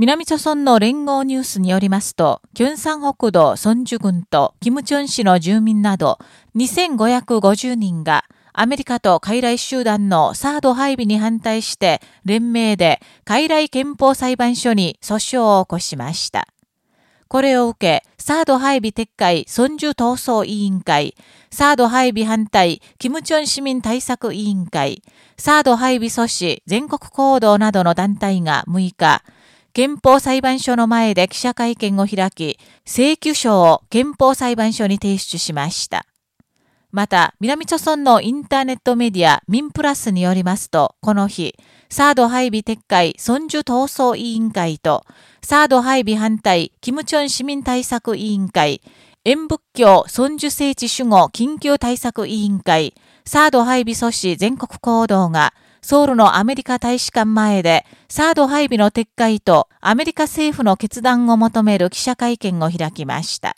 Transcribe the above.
南朝村の連合ニュースによりますと、キュンサン北道ソンジュ郡とキムチョン市の住民など2550人がアメリカと傀儡集団のサード配備に反対して連名で傀儡憲法裁判所に訴訟を起こしました。これを受け、サード配備撤回孫樹闘争委員会、サード配備反対、キムチョン市民対策委員会、サード配備阻止全国行動などの団体が6日、憲法裁判所の前で記者会見を開き、請求書を憲法裁判所に提出しました。また、南朝村のインターネットメディアミンプラスによりますと、この日、サード配備撤回孫樹闘争委員会と、サード配備反対キムチョン市民対策委員会、演仏教孫樹聖地守護緊急対策委員会、サード配備阻止全国行動が、ソウルのアメリカ大使館前で、サード配備の撤回とアメリカ政府の決断を求める記者会見を開きました。